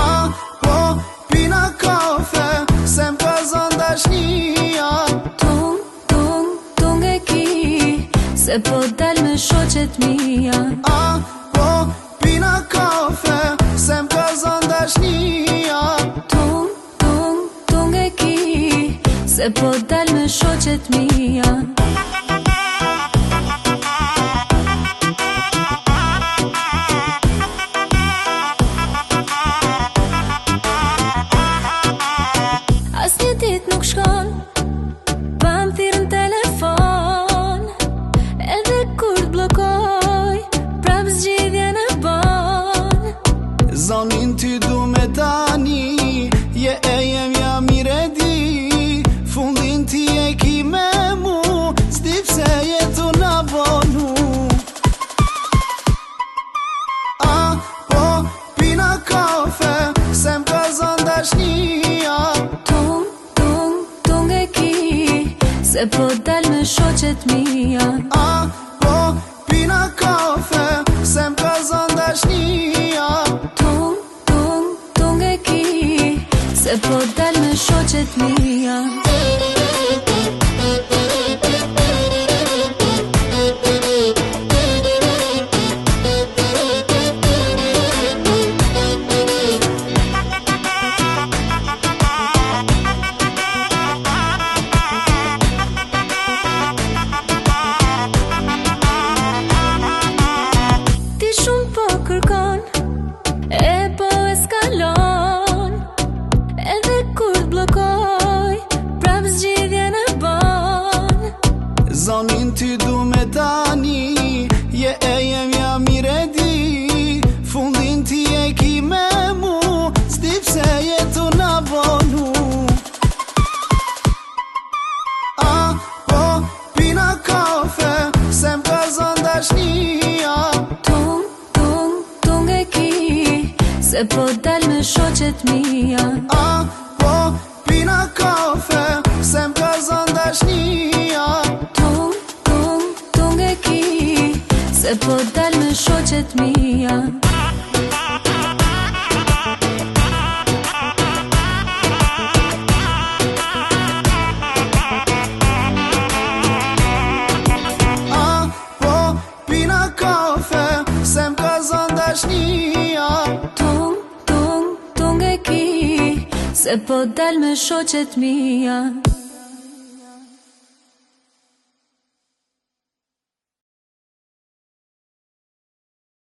Aho, po, pina kafe, se m'kazandash një Tung, tung, tung e ki, se po me shoqet një Aho, po, pina kafe, se m'kazandash një Tung, tung, tung e ki, se po dalë me shoqet një Se po dal me shoqet mi janë A, po, pina kafe Se më ka zonë dashnia Tung, tung, tung e ki Se po dal me shoqet mija Zonin ty du me tani Je e jem ja mire di Fundin ti e ki me mu Stip se jetu na vonu A, po, pina kafe Se më përzon dashnia Tung, tung, tung e ki Se po dal me shoqet mia A, po, pina kafe Se Po dal me shoqet mia Oh po pina kafe sem ka zandeshnia tung tung tong e ki se po dal me shoqet mia